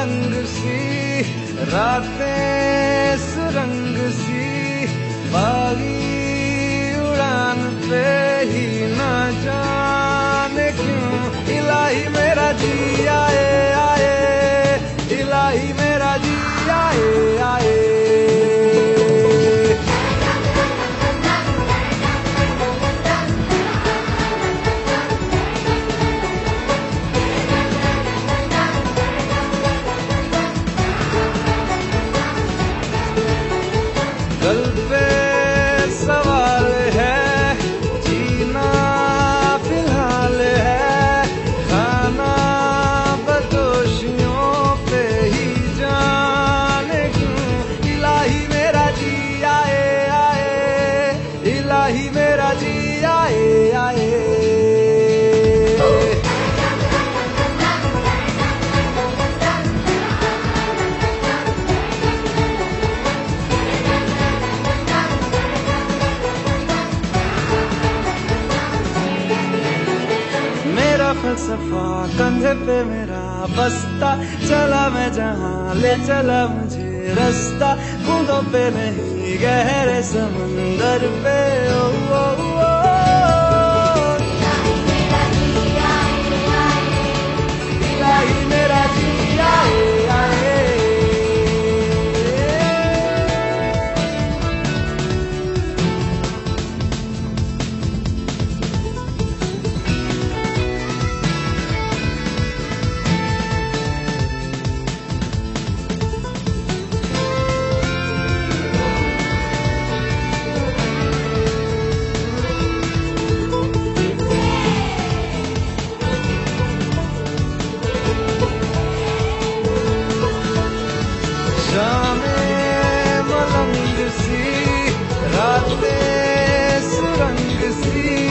रंग सी रातें सुरंग सी बागी उड़ान पे इलाही मेरा जी आए आए। फलसफा कंधे पे मेरा बस्ता, चला मैं जहाँ, ले चला मुझे। रास्ता बूंदों पे नहीं गहरे समंदर पे ओ, ओ, ओ, शामें मलंग सी रातें सुरंग सी